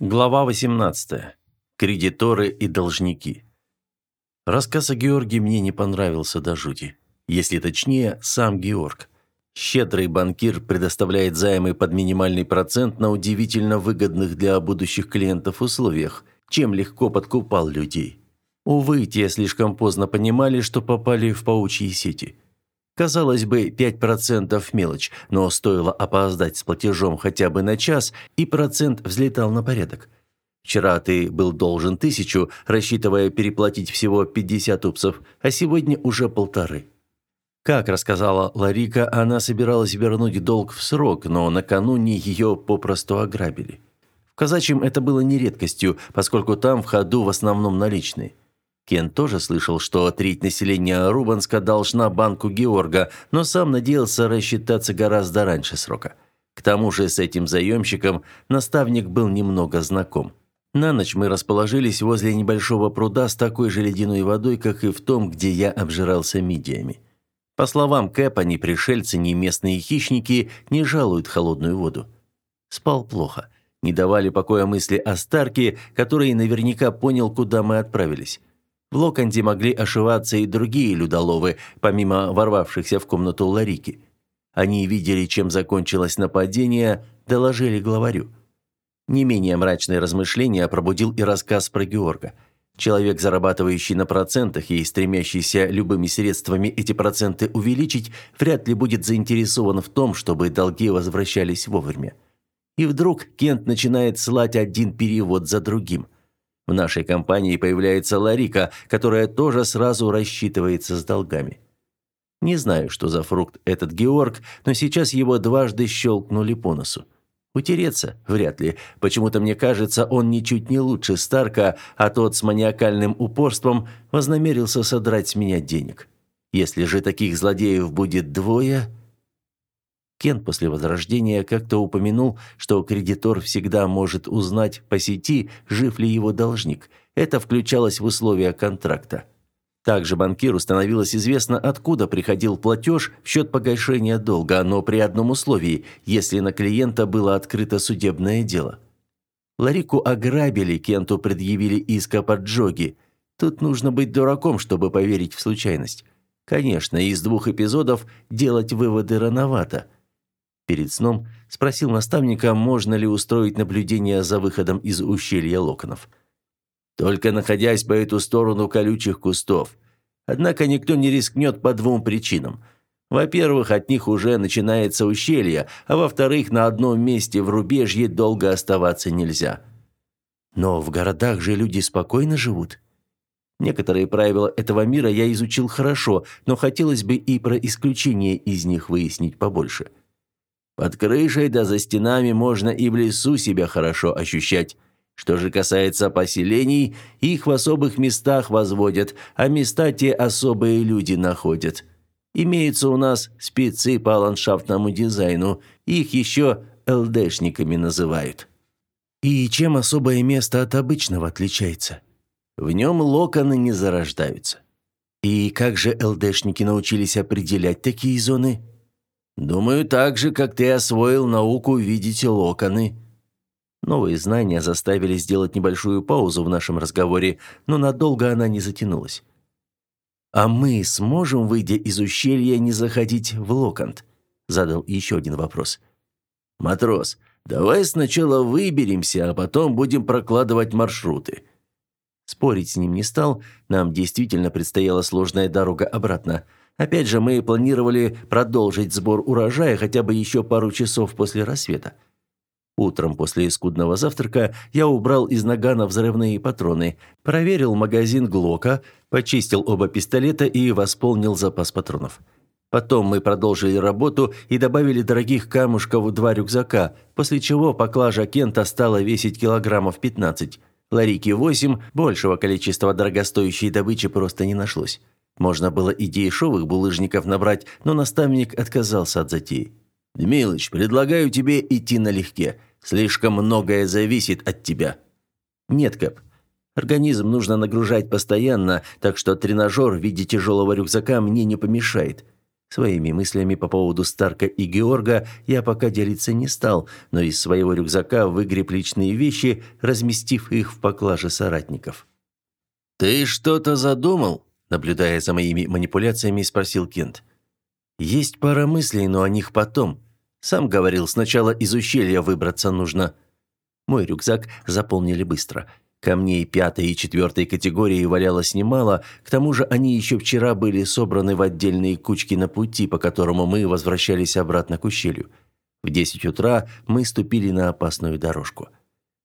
Глава 18. Кредиторы и должники. Рассказ о Георгии мне не понравился до жути. Если точнее, сам Георг. Щедрый банкир предоставляет займы под минимальный процент на удивительно выгодных для будущих клиентов условиях, чем легко подкупал людей. Увы, те слишком поздно понимали, что попали в паучьи сети – Казалось бы, 5% мелочь, но стоило опоздать с платежом хотя бы на час, и процент взлетал на порядок. Вчера ты был должен тысячу, рассчитывая переплатить всего 50 упсов, а сегодня уже полторы. Как рассказала Ларика, она собиралась вернуть долг в срок, но накануне ее попросту ограбили. В казачьем это было не редкостью, поскольку там в ходу в основном наличные. Кен тоже слышал, что треть населения Рубанска должна банку Георга, но сам надеялся рассчитаться гораздо раньше срока. К тому же с этим заемщиком наставник был немного знаком. На ночь мы расположились возле небольшого пруда с такой же ледяной водой, как и в том, где я обжирался мидиями. По словам Кэпа, ни пришельцы, ни местные хищники не жалуют холодную воду. Спал плохо. Не давали покоя мысли о Старке, который наверняка понял, куда мы отправились. В Локонде могли ошиваться и другие людоловы, помимо ворвавшихся в комнату Ларики. Они видели, чем закончилось нападение, доложили главарю. Не менее мрачные размышления пробудил и рассказ про Георга. Человек, зарабатывающий на процентах и стремящийся любыми средствами эти проценты увеличить, вряд ли будет заинтересован в том, чтобы долги возвращались вовремя. И вдруг Кент начинает слать один перевод за другим – в нашей компании появляется Ларика, которая тоже сразу рассчитывается с долгами. Не знаю, что за фрукт этот Георг, но сейчас его дважды щелкнули по носу. Утереться? Вряд ли. Почему-то мне кажется, он ничуть не лучше Старка, а тот с маниакальным упорством вознамерился содрать с меня денег. Если же таких злодеев будет двое, Кен после возрождения как-то упомянул, что кредитор всегда может узнать по сети, жив ли его должник. Это включалось в условия контракта. Также банкиру становилось известно, откуда приходил платеж в счет погашения долга, но при одном условии, если на клиента было открыто судебное дело. Ларику ограбили, Кенту предъявили иск о поджоге. Тут нужно быть дураком, чтобы поверить в случайность. Конечно, из двух эпизодов делать выводы рановато – Перед сном спросил наставника, можно ли устроить наблюдение за выходом из ущелья локонов. «Только находясь по эту сторону колючих кустов. Однако никто не рискнет по двум причинам. Во-первых, от них уже начинается ущелье, а во-вторых, на одном месте в рубежье долго оставаться нельзя. Но в городах же люди спокойно живут». Некоторые правила этого мира я изучил хорошо, но хотелось бы и про исключения из них выяснить побольше. Под крышей да за стенами можно и в лесу себя хорошо ощущать. Что же касается поселений, их в особых местах возводят, а места те особые люди находят. Имеются у нас спецы по ландшафтному дизайну, их еще ЛДшниками называют. И чем особое место от обычного отличается? В нем локоны не зарождаются. И как же ЛДшники научились определять такие зоны? Думаю, так же, как ты освоил науку видеть локоны». Новые знания заставили сделать небольшую паузу в нашем разговоре, но надолго она не затянулась. «А мы сможем, выйдя из ущелья, не заходить в Локонт?» Задал еще один вопрос. «Матрос, давай сначала выберемся, а потом будем прокладывать маршруты». Спорить с ним не стал, нам действительно предстояла сложная дорога обратно – Опять же, мы планировали продолжить сбор урожая хотя бы еще пару часов после рассвета. Утром после скудного завтрака я убрал из нагана взрывные патроны, проверил магазин Глока, почистил оба пистолета и восполнил запас патронов. Потом мы продолжили работу и добавили дорогих камушков в два рюкзака, после чего поклажа Кента стала весить килограммов 15. Ларики 8, большего количества дорогостоящей добычи просто не нашлось. Можно было и дешевых булыжников набрать, но наставник отказался от затеи. «Дмилыч, предлагаю тебе идти налегке. Слишком многое зависит от тебя». «Нет, Кэп. Организм нужно нагружать постоянно, так что тренажер в виде тяжелого рюкзака мне не помешает. Своими мыслями по поводу Старка и Георга я пока делиться не стал, но из своего рюкзака выгреб личные вещи, разместив их в поклаже соратников. «Ты что-то задумал?» Наблюдая за моими манипуляциями, спросил Кент. «Есть пара мыслей, но о них потом. Сам говорил, сначала из ущелья выбраться нужно». Мой рюкзак заполнили быстро – Камней пятой и четвертой категории валялось немало, к тому же они еще вчера были собраны в отдельные кучки на пути, по которому мы возвращались обратно к ущелью. В десять утра мы ступили на опасную дорожку.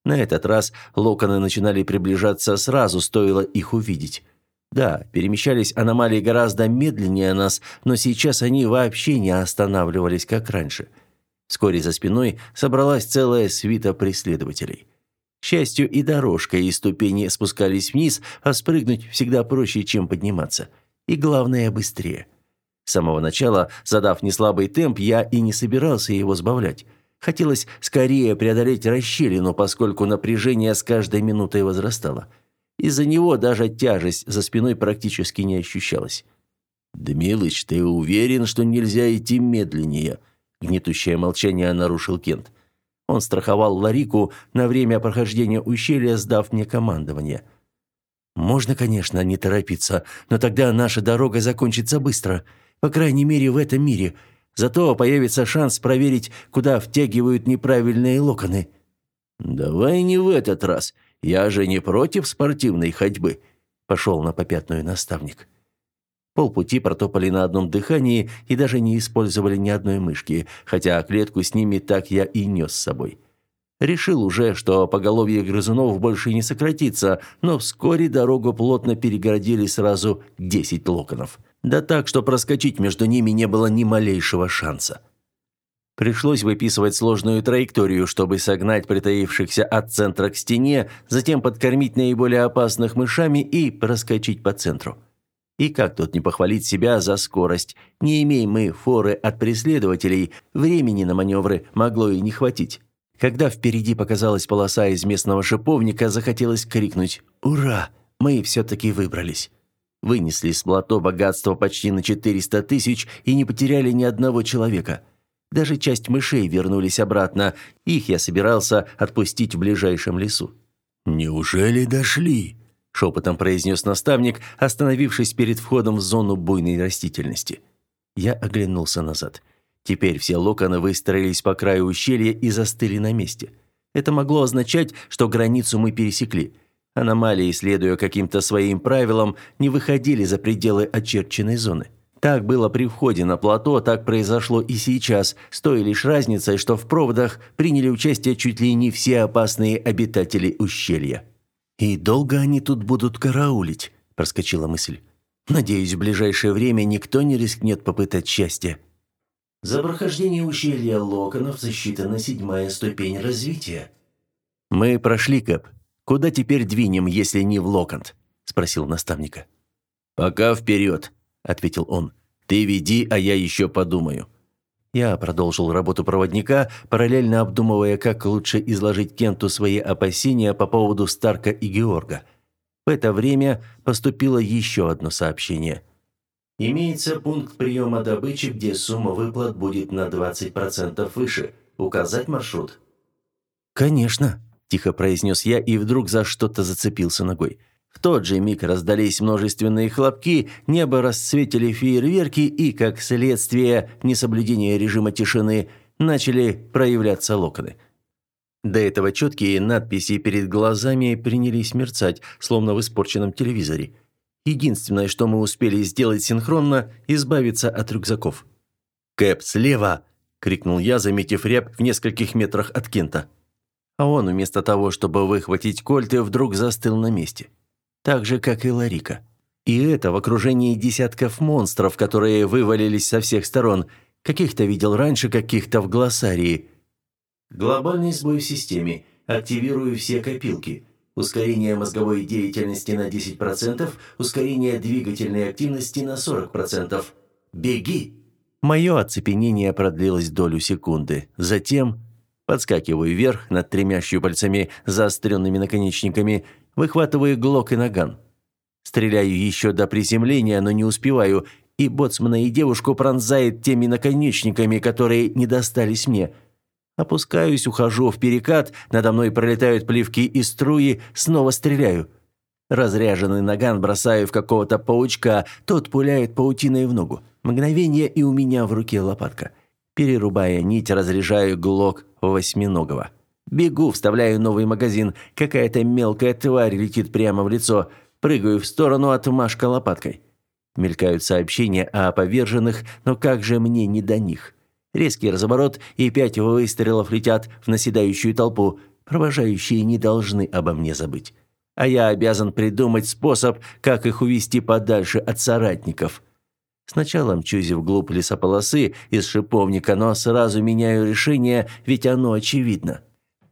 На этот раз локоны начинали приближаться сразу, стоило их увидеть. Да, перемещались аномалии гораздо медленнее нас, но сейчас они вообще не останавливались, как раньше. Вскоре за спиной собралась целая свита преследователей. К счастью, и дорожка, и ступени спускались вниз, а спрыгнуть всегда проще, чем подниматься. И главное, быстрее. С самого начала, задав неслабый темп, я и не собирался его сбавлять. Хотелось скорее преодолеть расщелину, поскольку напряжение с каждой минутой возрастало. Из-за него даже тяжесть за спиной практически не ощущалась. «Дмилыч, ты уверен, что нельзя идти медленнее?» Гнетущее молчание нарушил Кент. Он страховал Ларику на время прохождения ущелья, сдав мне командование. «Можно, конечно, не торопиться, но тогда наша дорога закончится быстро. По крайней мере, в этом мире. Зато появится шанс проверить, куда втягивают неправильные локоны». «Давай не в этот раз. Я же не против спортивной ходьбы», – пошел на попятную наставник. Полпути протопали на одном дыхании и даже не использовали ни одной мышки, хотя клетку с ними так я и нес с собой. Решил уже, что поголовье грызунов больше не сократится, но вскоре дорогу плотно перегородили сразу десять локонов. Да так, что проскочить между ними не было ни малейшего шанса. Пришлось выписывать сложную траекторию, чтобы согнать притаившихся от центра к стене, затем подкормить наиболее опасных мышами и проскочить по центру. И как тут не похвалить себя за скорость? Не имеем мы форы от преследователей, времени на маневры могло и не хватить. Когда впереди показалась полоса из местного шиповника, захотелось крикнуть «Ура! Мы все-таки выбрались!» Вынесли с плато богатство почти на 400 тысяч и не потеряли ни одного человека. Даже часть мышей вернулись обратно, их я собирался отпустить в ближайшем лесу. «Неужели дошли?» шепотом произнес наставник, остановившись перед входом в зону буйной растительности. Я оглянулся назад. Теперь все локоны выстроились по краю ущелья и застыли на месте. Это могло означать, что границу мы пересекли. Аномалии, следуя каким-то своим правилам, не выходили за пределы очерченной зоны. Так было при входе на плато, так произошло и сейчас, с той лишь разницей, что в проводах приняли участие чуть ли не все опасные обитатели ущелья. «И долго они тут будут караулить?» – проскочила мысль. «Надеюсь, в ближайшее время никто не рискнет попытать счастье». За прохождение ущелья Локонов засчитана седьмая ступень развития. «Мы прошли, Кэп. Куда теперь двинем, если не в Локонт?» – спросил наставника. «Пока вперед», – ответил он. «Ты веди, а я еще подумаю». Я продолжил работу проводника, параллельно обдумывая, как лучше изложить Кенту свои опасения по поводу Старка и Георга. В это время поступило еще одно сообщение. «Имеется пункт приема добычи, где сумма выплат будет на 20% выше. Указать маршрут?» «Конечно», – тихо произнес я и вдруг за что-то зацепился ногой. В тот же миг раздались множественные хлопки, небо расцветили фейерверки и, как следствие несоблюдения режима тишины, начали проявляться локоны. До этого четкие надписи перед глазами принялись мерцать, словно в испорченном телевизоре. Единственное, что мы успели сделать синхронно – избавиться от рюкзаков. «Кэп, слева!» – крикнул я, заметив ряб в нескольких метрах от Кента. А он, вместо того, чтобы выхватить кольты, вдруг застыл на месте так же, как и Ларика. И это в окружении десятков монстров, которые вывалились со всех сторон. Каких-то видел раньше, каких-то в глоссарии. Глобальный сбой в системе. Активирую все копилки. Ускорение мозговой деятельности на 10%, ускорение двигательной активности на 40%. Беги! Мое оцепенение продлилось долю секунды. Затем подскакиваю вверх над тремя щупальцами, заостренными наконечниками – Выхватываю глок и наган. Стреляю еще до приземления, но не успеваю, и боцмана и девушку пронзает теми наконечниками, которые не достались мне. Опускаюсь, ухожу в перекат, надо мной пролетают плевки и струи, снова стреляю. Разряженный наган бросаю в какого-то паучка, тот пуляет паутиной в ногу. Мгновение, и у меня в руке лопатка. Перерубая нить, разряжаю глок восьминогого. Бегу, вставляю новый магазин. Какая-то мелкая тварь летит прямо в лицо. Прыгаю в сторону, отмашка лопаткой. Мелькают сообщения о поверженных, но как же мне не до них? Резкий разворот, и пять выстрелов летят в наседающую толпу. Провожающие не должны обо мне забыть. А я обязан придумать способ, как их увести подальше от соратников. Сначала мчусь вглубь лесополосы из шиповника, но сразу меняю решение, ведь оно очевидно.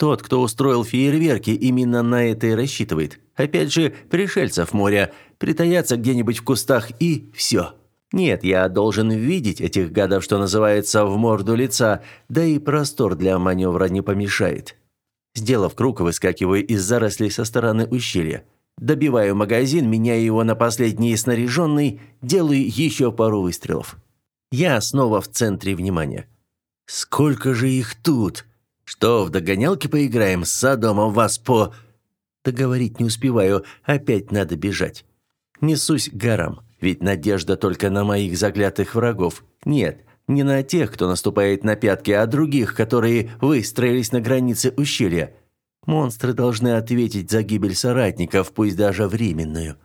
Тот, кто устроил фейерверки, именно на это и рассчитывает. Опять же, пришельцев моря. Притаяться где-нибудь в кустах и все. Нет, я должен видеть этих гадов, что называется, в морду лица, да и простор для маневра не помешает. Сделав круг, выскакиваю из зарослей со стороны ущелья. Добиваю магазин, меняю его на последний снаряженный, делаю еще пару выстрелов. Я снова в центре внимания. Сколько же их тут? Что, в догонялки поиграем с Содомом вас по... Договорить не успеваю, опять надо бежать. Несусь к горам, ведь надежда только на моих заклятых врагов. Нет, не на тех, кто наступает на пятки, а других, которые выстроились на границе ущелья. Монстры должны ответить за гибель соратников, пусть даже временную.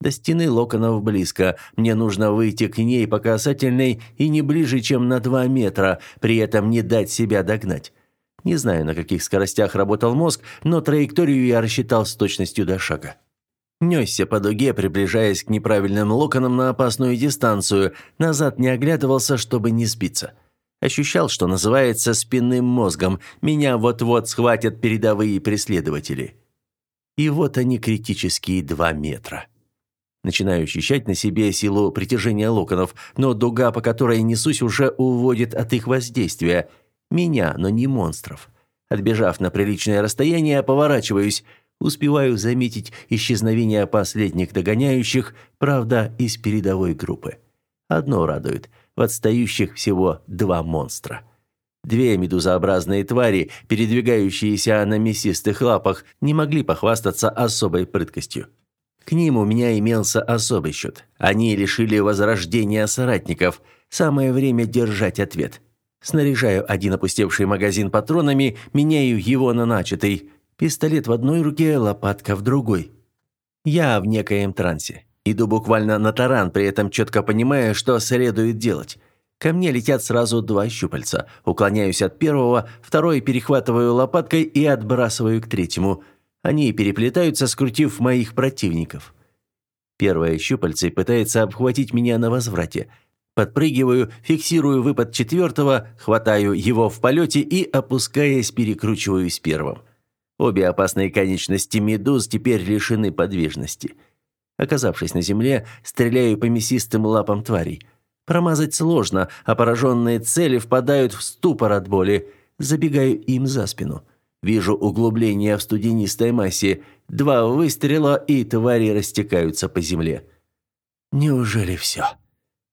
До стены локонов близко. Мне нужно выйти к ней по касательной и не ближе, чем на два метра, при этом не дать себя догнать. Не знаю, на каких скоростях работал мозг, но траекторию я рассчитал с точностью до шага. Несся по дуге, приближаясь к неправильным локонам на опасную дистанцию, назад не оглядывался, чтобы не спиться. Ощущал, что называется спинным мозгом, меня вот-вот схватят передовые преследователи. И вот они критические два метра. Начинаю ощущать на себе силу притяжения локонов, но дуга, по которой несусь, уже уводит от их воздействия – меня, но не монстров. Отбежав на приличное расстояние, поворачиваюсь. Успеваю заметить исчезновение последних догоняющих, правда, из передовой группы. Одно радует. В отстающих всего два монстра. Две медузообразные твари, передвигающиеся на мясистых лапах, не могли похвастаться особой прыткостью. К ним у меня имелся особый счет. Они лишили возрождения соратников. Самое время держать ответ. Снаряжаю один опустевший магазин патронами, меняю его на начатый. Пистолет в одной руке, лопатка в другой. Я в некоем трансе. Иду буквально на таран, при этом четко понимая, что следует делать. Ко мне летят сразу два щупальца. Уклоняюсь от первого, второй перехватываю лопаткой и отбрасываю к третьему. Они переплетаются, скрутив моих противников. Первое щупальце пытается обхватить меня на возврате – Подпрыгиваю, фиксирую выпад четвертого, хватаю его в полете и, опускаясь, перекручиваюсь первым. Обе опасные конечности медуз теперь лишены подвижности. Оказавшись на земле, стреляю по мясистым лапам тварей. Промазать сложно, а пораженные цели впадают в ступор от боли. Забегаю им за спину. Вижу углубление в студенистой массе. Два выстрела, и твари растекаются по земле. Неужели все?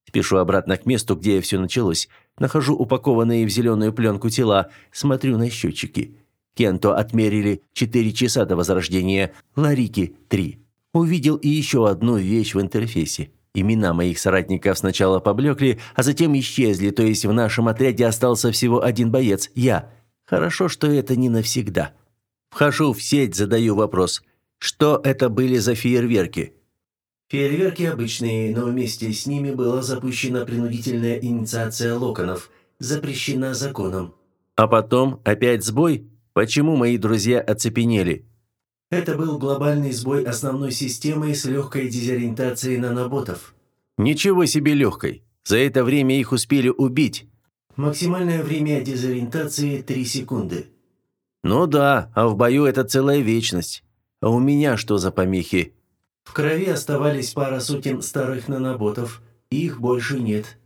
Спешу обратно к месту, где все началось. Нахожу упакованные в зеленую пленку тела, смотрю на счетчики. Кенто отмерили 4 часа до возрождения, Ларики – 3. Увидел и еще одну вещь в интерфейсе. Имена моих соратников сначала поблекли, а затем исчезли, то есть в нашем отряде остался всего один боец – я. Хорошо, что это не навсегда. Вхожу в сеть, задаю вопрос. Что это были за фейерверки? Фейерверки обычные, но вместе с ними была запущена принудительная инициация локонов, запрещена законом. А потом опять сбой? Почему мои друзья оцепенели? Это был глобальный сбой основной системы с легкой дезориентацией наноботов. Ничего себе легкой. За это время их успели убить. Максимальное время дезориентации – 3 секунды. Ну да, а в бою это целая вечность. А у меня что за помехи? В крови оставались пара сотен старых наноботов. Их больше нет.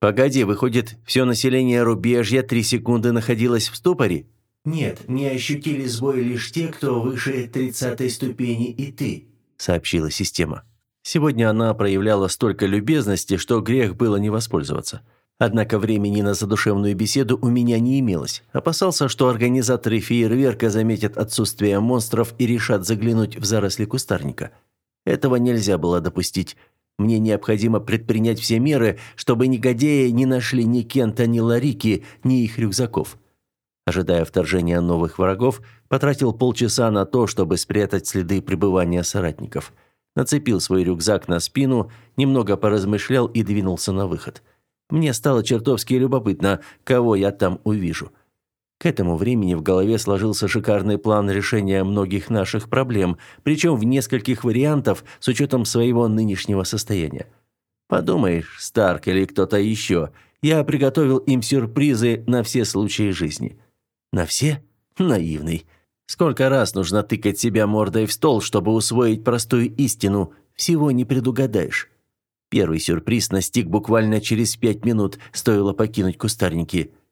Погоди, выходит, все население рубежья три секунды находилось в ступоре? Нет, не ощутили сбой лишь те, кто выше тридцатой ступени и ты, сообщила система. Сегодня она проявляла столько любезности, что грех было не воспользоваться. Однако времени на задушевную беседу у меня не имелось. Опасался, что организаторы фейерверка заметят отсутствие монстров и решат заглянуть в заросли кустарника. Этого нельзя было допустить. Мне необходимо предпринять все меры, чтобы негодяи не нашли ни Кента, ни Ларики, ни их рюкзаков. Ожидая вторжения новых врагов, потратил полчаса на то, чтобы спрятать следы пребывания соратников. Нацепил свой рюкзак на спину, немного поразмышлял и двинулся на выход. Мне стало чертовски любопытно, кого я там увижу. К этому времени в голове сложился шикарный план решения многих наших проблем, причем в нескольких вариантов с учетом своего нынешнего состояния. Подумаешь, Старк или кто-то еще, я приготовил им сюрпризы на все случаи жизни. На все? Наивный. Сколько раз нужно тыкать себя мордой в стол, чтобы усвоить простую истину, всего не предугадаешь. Первый сюрприз настиг буквально через пять минут, стоило покинуть кустарники –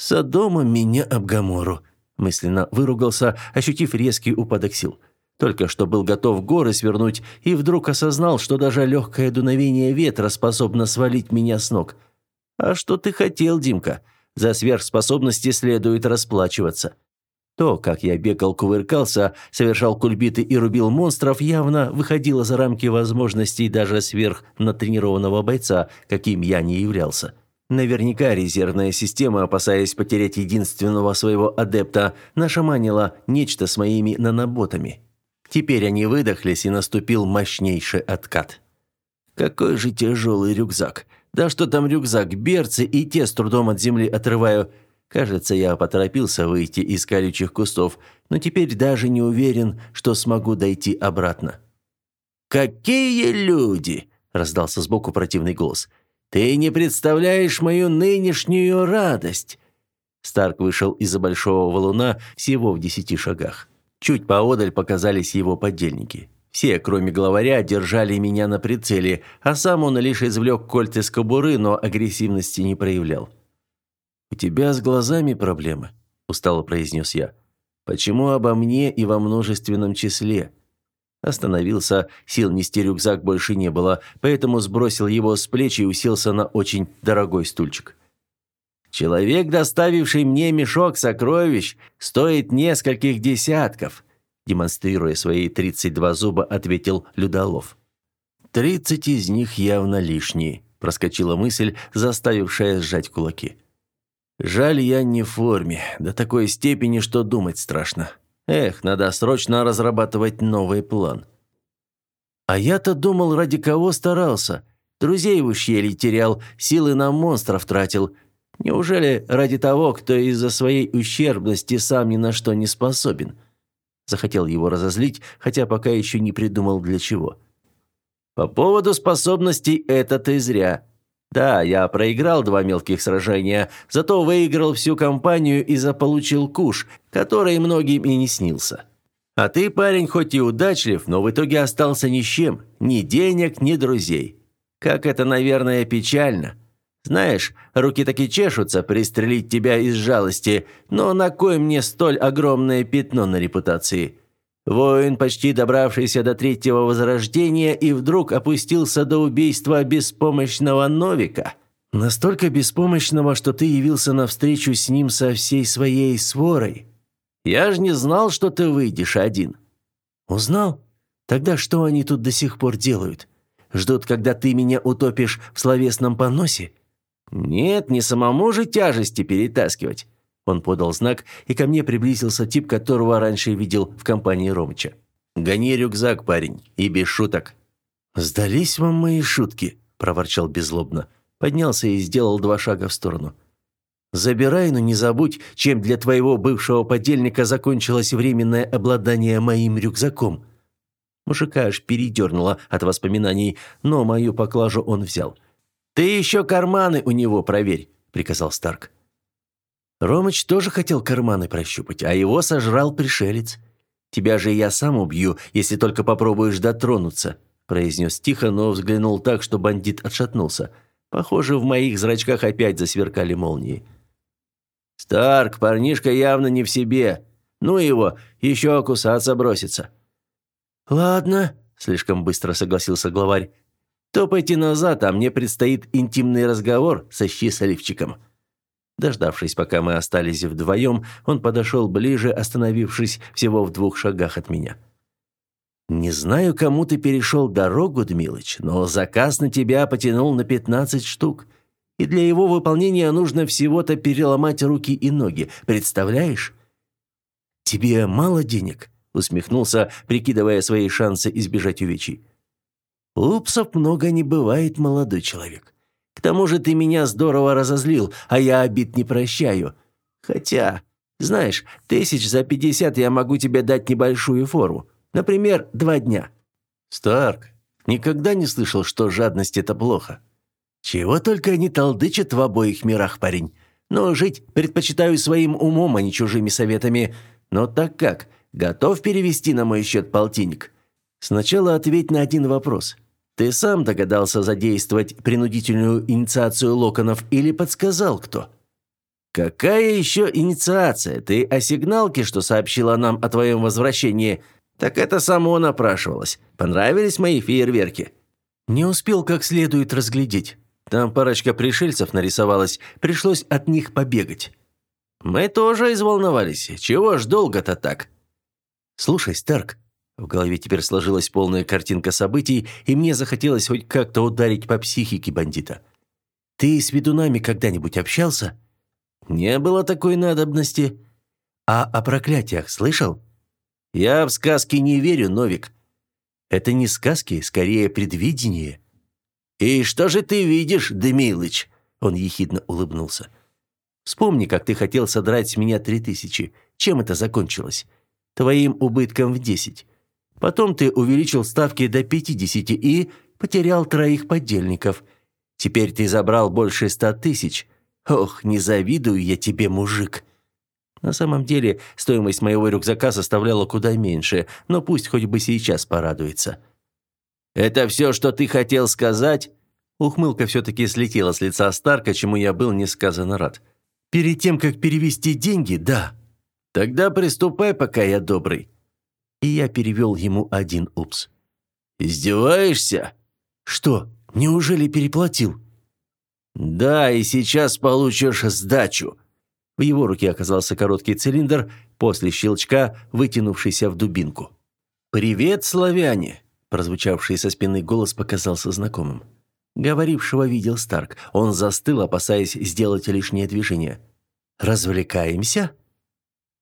Содома меня об Гамору, мысленно выругался, ощутив резкий упадок сил. Только что был готов горы свернуть и вдруг осознал, что даже легкое дуновение ветра способно свалить меня с ног. А что ты хотел, Димка? За сверхспособности следует расплачиваться. То, как я бегал, кувыркался, совершал кульбиты и рубил монстров, явно выходило за рамки возможностей даже сверхнатренированного бойца, каким я не являлся. Наверняка резервная система, опасаясь потерять единственного своего адепта, нашаманила нечто с моими наноботами. Теперь они выдохлись, и наступил мощнейший откат. Какой же тяжелый рюкзак. Да что там рюкзак, берцы и те с трудом от земли отрываю. Кажется, я поторопился выйти из колючих кустов, но теперь даже не уверен, что смогу дойти обратно. «Какие люди!» – раздался сбоку противный голос – ты не представляешь мою нынешнюю радость!» Старк вышел из-за большого валуна всего в десяти шагах. Чуть поодаль показались его подельники. Все, кроме главаря, держали меня на прицеле, а сам он лишь извлек кольт из кобуры, но агрессивности не проявлял. «У тебя с глазами проблемы», – устало произнес я. «Почему обо мне и во множественном числе?» Остановился, сил нести рюкзак больше не было, поэтому сбросил его с плеч и уселся на очень дорогой стульчик. «Человек, доставивший мне мешок сокровищ, стоит нескольких десятков», демонстрируя свои 32 зуба, ответил Людолов. «Тридцать из них явно лишние», проскочила мысль, заставившая сжать кулаки. «Жаль, я не в форме, до такой степени, что думать страшно. Эх, надо срочно разрабатывать новый план. А я-то думал, ради кого старался. Друзей в ущелье терял, силы на монстров тратил. Неужели ради того, кто из-за своей ущербности сам ни на что не способен? Захотел его разозлить, хотя пока еще не придумал для чего. По поводу способностей это ты зря. Да, я проиграл два мелких сражения, зато выиграл всю кампанию и заполучил куш, который многим и не снился. А ты, парень, хоть и удачлив, но в итоге остался ни с чем, ни денег, ни друзей. Как это, наверное, печально. Знаешь, руки таки чешутся пристрелить тебя из жалости, но на кой мне столь огромное пятно на репутации? Воин, почти добравшийся до третьего возрождения, и вдруг опустился до убийства беспомощного Новика. Настолько беспомощного, что ты явился навстречу с ним со всей своей сворой. Я же не знал, что ты выйдешь один. Узнал? Тогда что они тут до сих пор делают? Ждут, когда ты меня утопишь в словесном поносе? Нет, не самому же тяжести перетаскивать. Он подал знак, и ко мне приблизился тип, которого раньше видел в компании Ромыча. «Гони рюкзак, парень, и без шуток». «Сдались вам мои шутки», – проворчал беззлобно. Поднялся и сделал два шага в сторону. «Забирай, но не забудь, чем для твоего бывшего подельника закончилось временное обладание моим рюкзаком». Мужика аж передернуло от воспоминаний, но мою поклажу он взял. «Ты еще карманы у него проверь», – приказал Старк. Ромыч тоже хотел карманы прощупать, а его сожрал пришелец. Тебя же я сам убью, если только попробуешь дотронуться, произнес тихо, но взглянул так, что бандит отшатнулся. Похоже, в моих зрачках опять засверкали молнии. Старк, парнишка явно не в себе. Ну его, еще кусаться бросится. Ладно, слишком быстро согласился главарь. Топайте назад, а мне предстоит интимный разговор со счастливчиком. Дождавшись, пока мы остались вдвоем, он подошел ближе, остановившись всего в двух шагах от меня. «Не знаю, кому ты перешел дорогу, Дмилыч, но заказ на тебя потянул на пятнадцать штук. И для его выполнения нужно всего-то переломать руки и ноги. Представляешь?» «Тебе мало денег?» — усмехнулся, прикидывая свои шансы избежать увечий. «Упсов много не бывает, молодой человек. К тому же ты меня здорово разозлил, а я обид не прощаю. Хотя, знаешь, тысяч за пятьдесят я могу тебе дать небольшую фору. Например, два дня». «Старк, никогда не слышал, что жадность – это плохо. Чего только они толдычат в обоих мирах, парень. Но жить предпочитаю своим умом, а не чужими советами. Но так как? Готов перевести на мой счет полтинник?» Сначала ответь на один вопрос. Ты сам догадался задействовать принудительную инициацию локонов или подсказал кто? Какая еще инициация? Ты о сигналке, что сообщила нам о твоем возвращении? Так это само напрашивалось. Понравились мои фейерверки? Не успел как следует разглядеть. Там парочка пришельцев нарисовалась, пришлось от них побегать. Мы тоже изволновались. Чего ж долго-то так? Слушай, Старк, в голове теперь сложилась полная картинка событий, и мне захотелось хоть как-то ударить по психике бандита. «Ты с ведунами когда-нибудь общался?» «Не было такой надобности». «А о проклятиях слышал?» «Я в сказки не верю, Новик». «Это не сказки, скорее предвидение». «И что же ты видишь, Демилыч?» Он ехидно улыбнулся. «Вспомни, как ты хотел содрать с меня три тысячи. Чем это закончилось? Твоим убытком в десять. Потом ты увеличил ставки до 50 и потерял троих подельников. Теперь ты забрал больше ста тысяч. Ох, не завидую я тебе, мужик. На самом деле, стоимость моего рюкзака составляла куда меньше, но пусть хоть бы сейчас порадуется. Это все, что ты хотел сказать? Ухмылка все-таки слетела с лица Старка, чему я был несказанно рад. Перед тем, как перевести деньги, да. Тогда приступай, пока я добрый и я перевел ему один упс. «Издеваешься?» «Что, неужели переплатил?» «Да, и сейчас получишь сдачу». В его руке оказался короткий цилиндр, после щелчка вытянувшийся в дубинку. «Привет, славяне!» Прозвучавший со спины голос показался знакомым. Говорившего видел Старк. Он застыл, опасаясь сделать лишнее движение. «Развлекаемся?»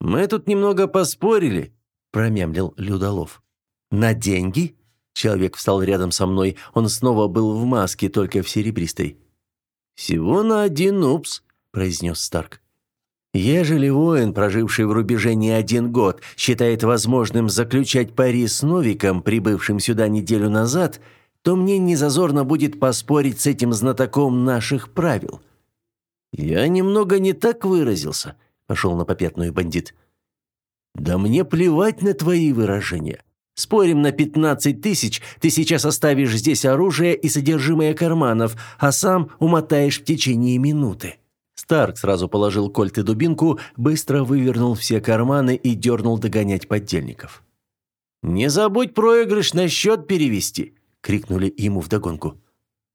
«Мы тут немного поспорили», промямлил Людолов. На деньги? Человек встал рядом со мной. Он снова был в маске, только в серебристой. Всего на один упс, произнес Старк. Ежели воин, проживший в рубеже не один год, считает возможным заключать пари с Новиком, прибывшим сюда неделю назад, то мне не зазорно будет поспорить с этим знатоком наших правил. Я немного не так выразился, пошел на попятную бандит. «Да мне плевать на твои выражения. Спорим на пятнадцать тысяч, ты сейчас оставишь здесь оружие и содержимое карманов, а сам умотаешь в течение минуты». Старк сразу положил кольт и дубинку, быстро вывернул все карманы и дернул догонять поддельников. «Не забудь проигрыш на счет перевести!» — крикнули ему вдогонку.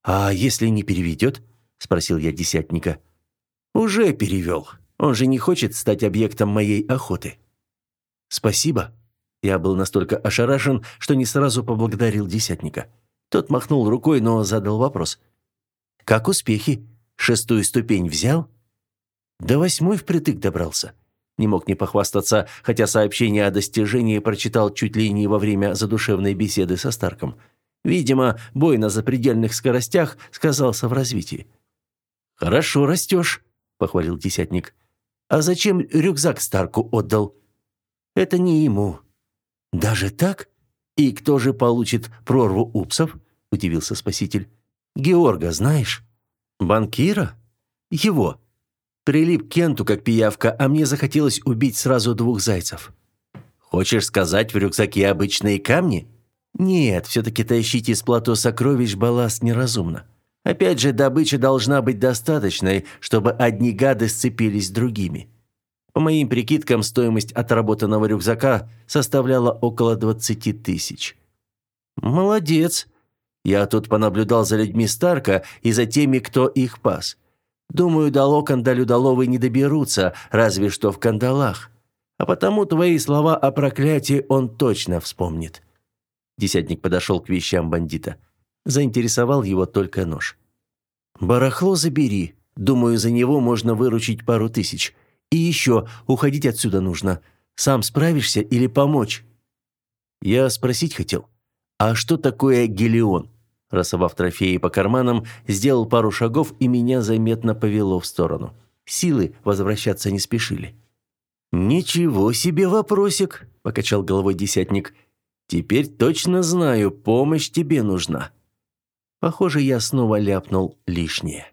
«А если не переведет?» — спросил я десятника. «Уже перевел. Он же не хочет стать объектом моей охоты». «Спасибо». Я был настолько ошарашен, что не сразу поблагодарил десятника. Тот махнул рукой, но задал вопрос. «Как успехи? Шестую ступень взял?» «До восьмой впритык добрался». Не мог не похвастаться, хотя сообщение о достижении прочитал чуть ли не во время задушевной беседы со Старком. Видимо, бой на запредельных скоростях сказался в развитии. «Хорошо растешь», — похвалил десятник. «А зачем рюкзак Старку отдал?» Это не ему. Даже так? И кто же получит прорву упсов? удивился спаситель. Георга, знаешь? Банкира? Его. Прилип к Кенту как пиявка, а мне захотелось убить сразу двух зайцев. Хочешь сказать, в рюкзаке обычные камни? Нет, все таки тащить из плато сокровищ балласт неразумно. Опять же, добыча должна быть достаточной, чтобы одни гады сцепились с другими. По моим прикидкам, стоимость отработанного рюкзака составляла около 20 тысяч. Молодец. Я тут понаблюдал за людьми Старка и за теми, кто их пас. Думаю, до Локонда людоловы не доберутся, разве что в кандалах. А потому твои слова о проклятии он точно вспомнит. Десятник подошел к вещам бандита. Заинтересовал его только нож. «Барахло забери. Думаю, за него можно выручить пару тысяч. И еще, уходить отсюда нужно. Сам справишься или помочь?» Я спросить хотел. «А что такое гелион?» Рассовав трофеи по карманам, сделал пару шагов, и меня заметно повело в сторону. Силы возвращаться не спешили. «Ничего себе вопросик!» – покачал головой десятник. «Теперь точно знаю, помощь тебе нужна». Похоже, я снова ляпнул лишнее.